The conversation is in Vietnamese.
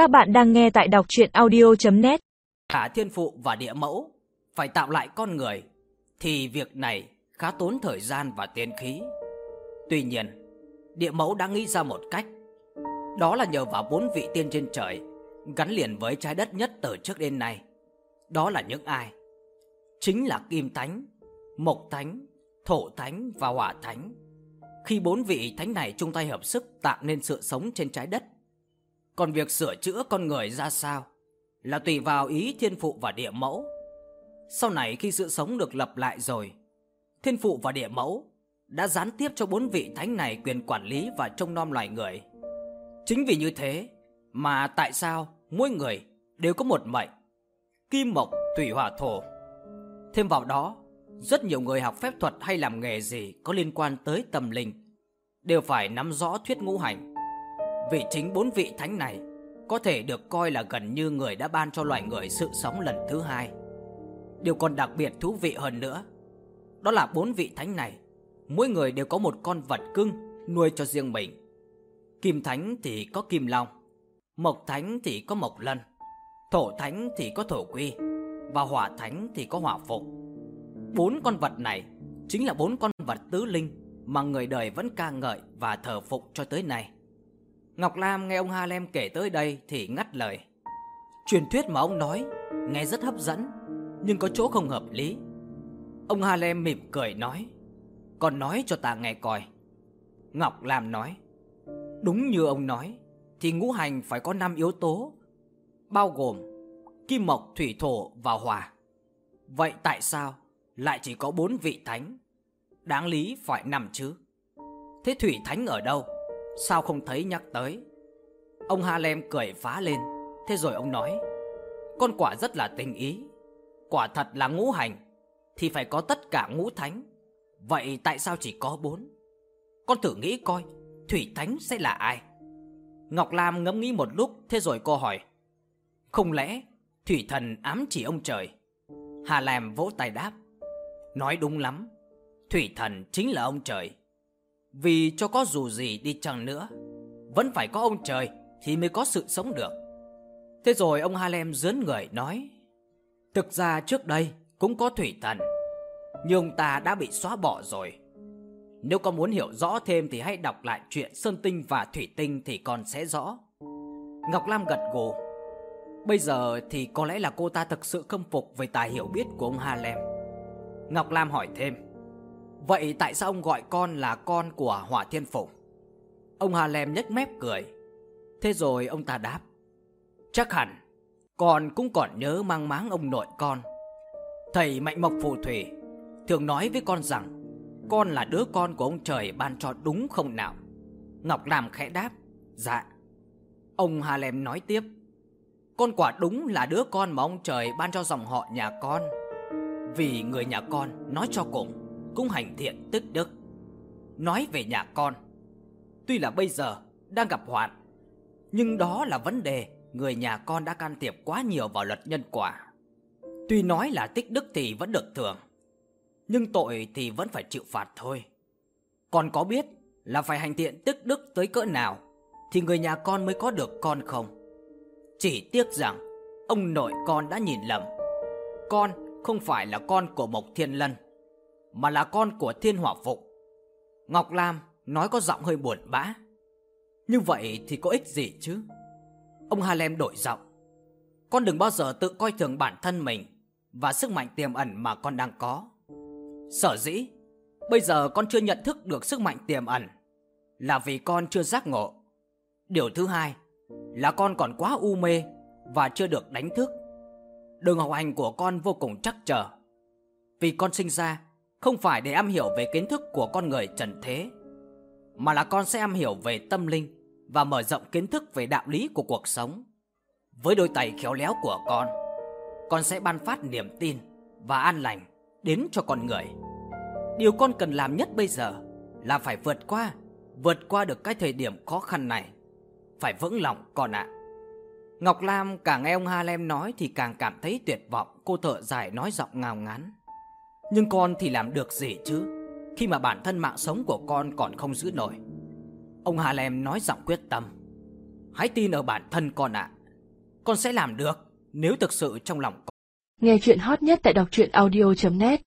Các bạn đang nghe tại đọc chuyện audio.net Cả thiên phụ và địa mẫu phải tạo lại con người thì việc này khá tốn thời gian và tiền khí. Tuy nhiên, địa mẫu đã nghĩ ra một cách. Đó là nhờ vào bốn vị tiên trên trời gắn liền với trái đất nhất từ trước đến nay. Đó là những ai? Chính là Kim Thánh, Mộc Thánh, Thổ Thánh và Hỏa Thánh. Khi bốn vị thánh này chung tay hợp sức tạo nên sự sống trên trái đất. Còn việc sửa chữa con người ra sao là tùy vào ý thiên phụ và địa mẫu. Sau này khi sự sống được lập lại rồi, thiên phụ và địa mẫu đã gián tiếp cho bốn vị thánh này quyền quản lý và trông nom loài người. Chính vì như thế mà tại sao mỗi người đều có một mệnh, kim mộc, thủy hỏa thổ. Thêm vào đó, rất nhiều người học phép thuật hay làm nghề gì có liên quan tới tâm linh đều phải nắm rõ thuyết ngũ hành. Vì chính bốn vị thánh này có thể được coi là gần như người đã ban cho loài người sự sống lần thứ hai. Điều còn đặc biệt thú vị hơn nữa, đó là bốn vị thánh này, mỗi người đều có một con vật cưng nuôi cho riêng mình. Kim thánh thì có kim long, mộc thánh thì có mộc lân, thổ thánh thì có thổ quy và hỏa thánh thì có hỏa phụng. Bốn con vật này chính là bốn con vật tứ linh mà người đời vẫn ca ngợi và thờ phụng cho tới nay. Ngọc Lam nghe ông Harlem kể tới đây thì ngắt lời. Truyền thuyết mà ông nói nghe rất hấp dẫn, nhưng có chỗ không hợp lý. Ông Harlem mỉm cười nói, còn nói cho ta nghe coi. Ngọc Lam nói, đúng như ông nói, thì ngũ hành phải có 5 yếu tố, bao gồm kim mộc, thủy thổ và hỏa. Vậy tại sao lại chỉ có bốn vị thánh? Đáng lý phải năm chứ. Thế thủy thánh ở đâu? Sao không thấy nhắc tới? Ông Harlem cười phá lên, thế rồi ông nói, con quả rất là tình ý. Quả thật là ngũ hành, thì phải có tất cả ngũ thánh. Vậy tại sao chỉ có bốn? Con thử nghĩ coi, thủy thánh sẽ là ai? Ngọc Lam ngẫm nghĩ một lúc, thế rồi cô hỏi, không lẽ thủy thần ám chỉ ông trời? Hà Lam vỗ tay đáp, nói đúng lắm, thủy thần chính là ông trời. Vì cho có dù gì đi chăng nữa, Vẫn phải có ông trời Thì mới có sự sống được. Thế rồi ông Harlem dướn người nói, Thực ra trước đây Cũng có thủy thần, Nhưng ta đã bị xóa bỏ rồi. Nếu con muốn hiểu rõ thêm Thì hãy đọc lại chuyện Sơn Tinh và Thủy Tinh Thì con sẽ rõ. Ngọc Lam gật gù, Bây giờ thì có lẽ là cô ta thực sự khâm phục Về tài hiểu biết của ông Harlem. Ngọc Lam hỏi thêm Vậy tại sao ông gọi con là con của hỏa thiên Phụng? Ông Hà Lem nhếch mép cười. Thế rồi ông ta đáp. Chắc hẳn, con cũng còn nhớ mang máng ông nội con. Thầy Mạnh Mộc Phù Thủy thường nói với con rằng con là đứa con của ông trời ban cho đúng không nào? Ngọc Lam khẽ đáp. Dạ. Ông Hà Lem nói tiếp. Con quả đúng là đứa con mà ông trời ban cho dòng họ nhà con. Vì người nhà con nói cho cùng cũng hành thiện tích đức. Nói về nhà con, tuy là bây giờ đang gặp hoạn, nhưng đó là vấn đề người nhà con đã can thiệp quá nhiều vào luật nhân quả. Tuy nói là tích đức thì vẫn được thưởng, nhưng tội thì vẫn phải chịu phạt thôi. Con có biết là phải hành thiện tích đức tới cỡ nào thì người nhà con mới có được con không? Chỉ tiếc rằng ông nội con đã nhìn lầm. Con không phải là con của Mộc Thiên Lân mà là con của Thiên Hỏa Phụng. Ngọc Lam nói có giọng hơi buồn bã. Như vậy thì có ích gì chứ? Ông Harlem đổi giọng. Con đừng bao giờ tự coi thường bản thân mình và sức mạnh tiềm ẩn mà con đang có. Sở dĩ, bây giờ con chưa nhận thức được sức mạnh tiềm ẩn là vì con chưa giác ngộ. Điều thứ hai là con còn quá u mê và chưa được đánh thức. Đường học hành của con vô cùng chắc trở. Vì con sinh ra không phải để am hiểu về kiến thức của con người trần thế, mà là con sẽ am hiểu về tâm linh và mở rộng kiến thức về đạo lý của cuộc sống. Với đôi tay khéo léo của con, con sẽ ban phát niềm tin và an lành đến cho con người. Điều con cần làm nhất bây giờ là phải vượt qua, vượt qua được cái thời điểm khó khăn này. Phải vững lòng con ạ. Ngọc Lam càng nghe ông Harlem nói thì càng cảm thấy tuyệt vọng, cô thở dài nói giọng ngào ngán. Nhưng con thì làm được gì chứ? Khi mà bản thân mạng sống của con còn không giữ nổi. Ông Hà Lem nói giọng quyết tâm. Hãy tin ở bản thân con ạ. Con sẽ làm được nếu thực sự trong lòng con. Nghe chuyện hot nhất tại đọc truyện audio.net